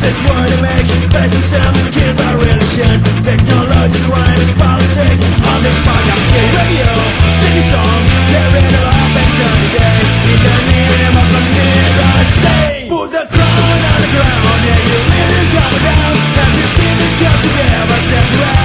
This is what they make Fascists have to kill by religion. Technology, crime and politics On this podcast, radio. Sing a song, living a life and sunny day. In the name of the spirit the same. Put the crown on the ground. Yeah, you let it come down Have you seen the girls ever Separate